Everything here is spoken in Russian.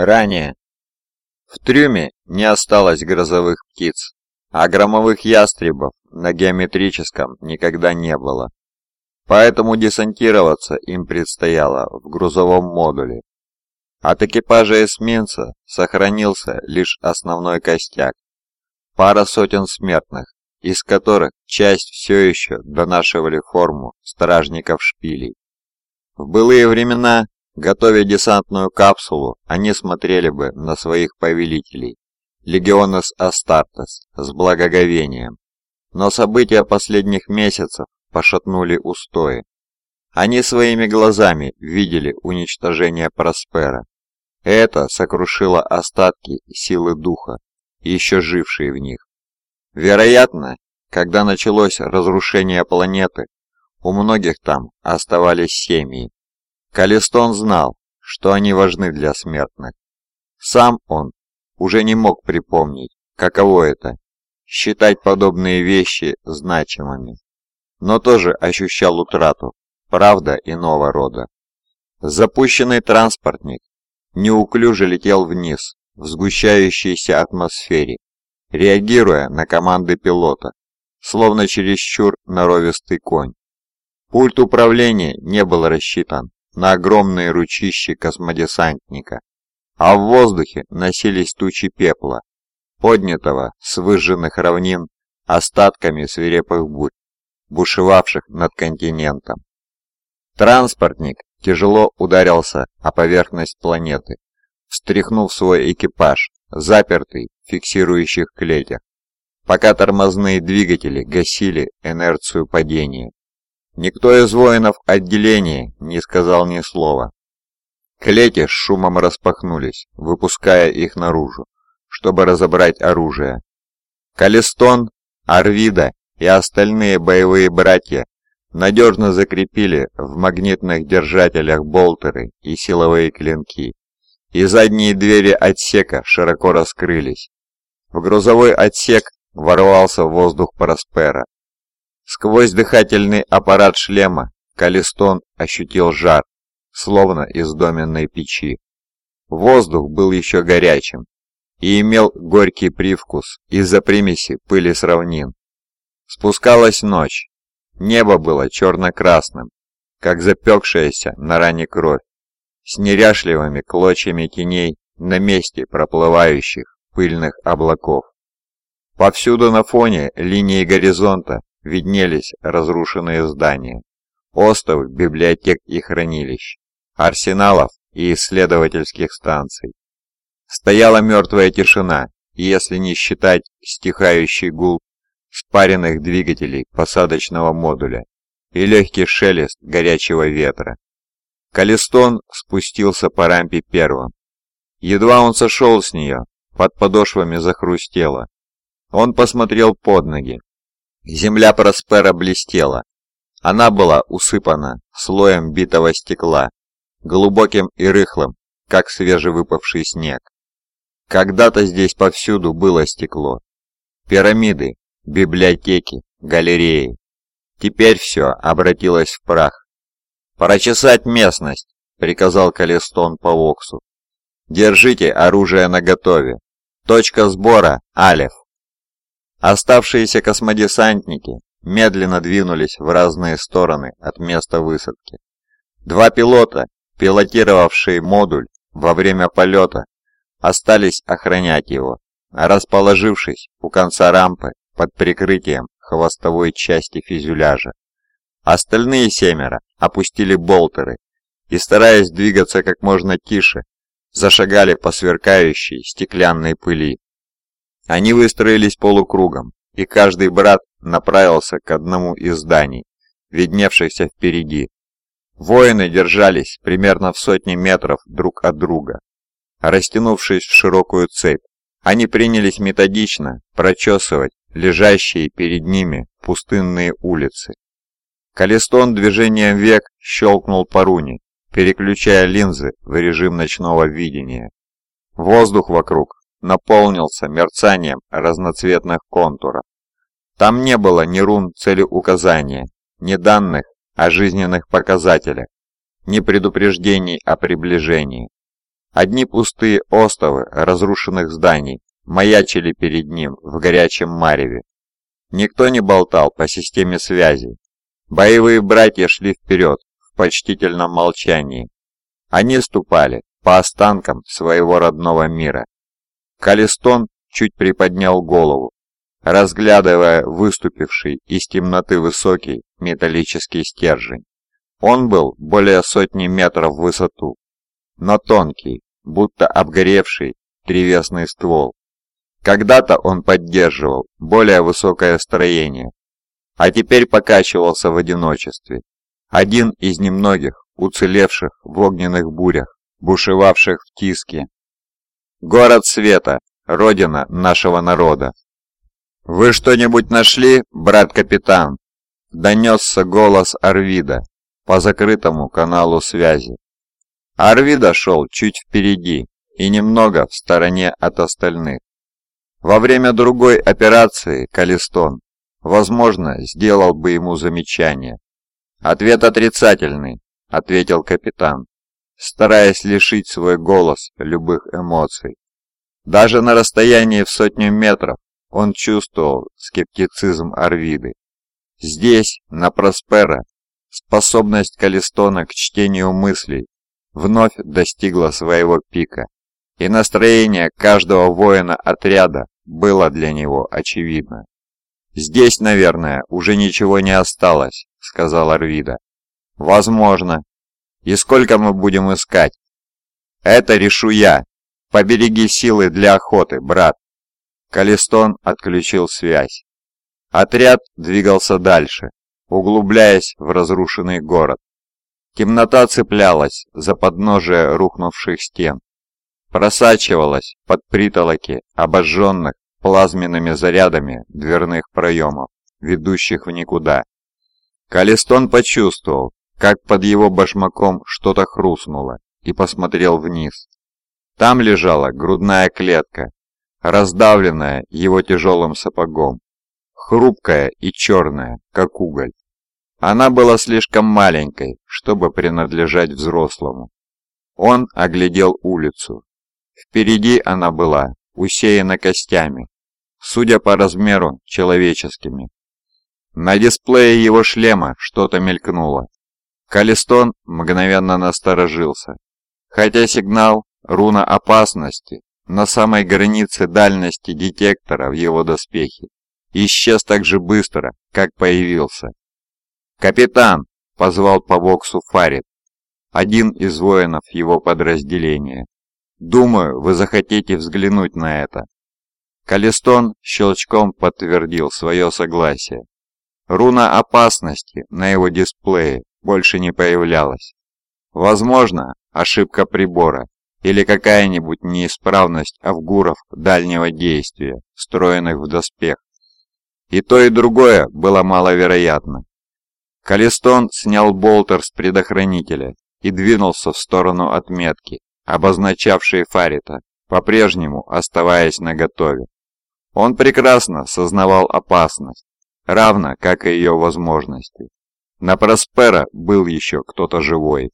Ранее. В трюме не осталось грозовых птиц, а громовых ястребов на геометрическом никогда не было. Поэтому десантироваться им предстояло в грузовом модуле. От экипажа эсминца сохранился лишь основной костяк. Пара сотен смертных, из которых часть все еще донашивали форму стражников шпилей. В былые времена Готовя десантную капсулу, они смотрели бы на своих повелителей, легионес Астартес, с благоговением. Но события последних месяцев пошатнули устои. Они своими глазами видели уничтожение Проспера. Это сокрушило остатки силы духа, еще жившие в них. Вероятно, когда началось разрушение планеты, у многих там оставались семьи, Калистон знал, что они важны для смертных. Сам он уже не мог припомнить, каково это – считать подобные вещи значимыми, но тоже ощущал утрату, правда иного рода. Запущенный транспортник неуклюже летел вниз в сгущающейся атмосфере, реагируя на команды пилота, словно чересчур норовистый конь. Пульт управления не был рассчитан на огромные ручищи космодесантника, а в воздухе носились тучи пепла, поднятого с выжженных равнин остатками свирепых бурь, бушевавших над континентом. Транспортник тяжело ударился о поверхность планеты, встряхнув свой экипаж, запертый в фиксирующих клетях, пока тормозные двигатели гасили инерцию падения. Никто из воинов отделения не сказал ни слова. Клети с шумом распахнулись, выпуская их наружу, чтобы разобрать оружие. Калистон, Арвида и остальные боевые братья надежно закрепили в магнитных держателях болтеры и силовые клинки, и задние двери отсека широко раскрылись. В грузовой отсек ворвался воздух Проспера, Сквозь дыхательный аппарат шлема Калистон ощутил жар, словно из доменной печи. Воздух был еще горячим и имел горький привкус из-за примеси пыли с равнин. Спускалась ночь. Небо было черно-красным, как запекшаяся на ране кровь, с неряшливыми клочьями теней на месте проплывающих пыльных облаков. Повсюду на фоне линии горизонта виднелись разрушенные здания, остовы библиотек и хранилищ, арсеналов и исследовательских станций. Стояла мертвая тишина, если не считать стихающий гул спаренных двигателей посадочного модуля и легкий шелест горячего ветра. Калистон спустился по рампе первым. Едва он сошел с нее, под подошвами захрустело. Он посмотрел под ноги, Земля Проспера блестела. Она была усыпана слоем битого стекла, глубоким и рыхлым, как свежевыпавший снег. Когда-то здесь повсюду было стекло. Пирамиды, библиотеки, галереи. Теперь все обратилось в прах. «Прочесать местность», — приказал Калистон по Воксу. «Держите оружие наготове. Точка сбора — Алев». Оставшиеся космодесантники медленно двинулись в разные стороны от места высадки. Два пилота, пилотировавшие модуль во время полета, остались охранять его, расположившись у конца рампы под прикрытием хвостовой части фюзеляжа. Остальные семеро опустили болтеры и, стараясь двигаться как можно тише, зашагали по сверкающей стеклянной пыли. Они выстроились полукругом, и каждый брат направился к одному из зданий, видневшихся впереди. Воины держались примерно в сотне метров друг от друга. Растянувшись в широкую цепь, они принялись методично прочесывать лежащие перед ними пустынные улицы. Калистон движением век щелкнул по руне, переключая линзы в режим ночного видения. Воздух вокруг наполнился мерцанием разноцветных контуров. Там не было ни рун целеуказания, ни данных о жизненных показателях, ни предупреждений о приближении. Одни пустые остовы разрушенных зданий маячили перед ним в горячем мареве. Никто не болтал по системе связи. Боевые братья шли вперед в почтительном молчании. Они ступали по останкам своего родного мира. Калистон чуть приподнял голову, разглядывая выступивший из темноты высокий металлический стержень. Он был более сотни метров в высоту, но тонкий, будто обгоревший древесный ствол. Когда-то он поддерживал более высокое строение, а теперь покачивался в одиночестве. Один из немногих уцелевших в огненных бурях, бушевавших в Тиске. Город света, родина нашего народа. «Вы что-нибудь нашли, брат-капитан?» Донесся голос Арвида по закрытому каналу связи. Арвида шел чуть впереди и немного в стороне от остальных. Во время другой операции Калистон, возможно, сделал бы ему замечание. «Ответ отрицательный», — ответил капитан, стараясь лишить свой голос любых эмоций. Даже на расстоянии в сотню метров он чувствовал скептицизм Арвиды. Здесь, на Проспера, способность Калистона к чтению мыслей вновь достигла своего пика и настроение каждого воина отряда было для него очевидно. «Здесь, наверное, уже ничего не осталось», — сказал Арвида. «Возможно. И сколько мы будем искать?» «Это решу я. Побереги силы для охоты, брат». Калистон отключил связь. Отряд двигался дальше, углубляясь в разрушенный город. Темнота цеплялась за подножие рухнувших стен просачивалась под притолоки обожженных плазменными зарядами дверных проемов, ведущих в никуда. Калистон почувствовал, как под его башмаком что-то хрустнуло, и посмотрел вниз. Там лежала грудная клетка, раздавленная его тяжелым сапогом, хрупкая и черная, как уголь. Она была слишком маленькой, чтобы принадлежать взрослому. Он оглядел улицу, Впереди она была, усеяна костями, судя по размеру, человеческими. На дисплее его шлема что-то мелькнуло. Калистон мгновенно насторожился, хотя сигнал руна опасности на самой границе дальности детектора в его доспехе исчез так же быстро, как появился. «Капитан!» — позвал по боксу Фарид, один из воинов его подразделения. Думаю, вы захотите взглянуть на это. Калистон щелчком подтвердил свое согласие. Руна опасности на его дисплее больше не появлялась. Возможно, ошибка прибора или какая-нибудь неисправность авгуров дальнего действия, встроенных в доспех. И то, и другое было маловероятно. Калистон снял болтер с предохранителя и двинулся в сторону отметки, обозначавшие Фарита, по-прежнему оставаясь наготове. Он прекрасно сознавал опасность, равно как и ее возможности. На Проспера был еще кто-то живой.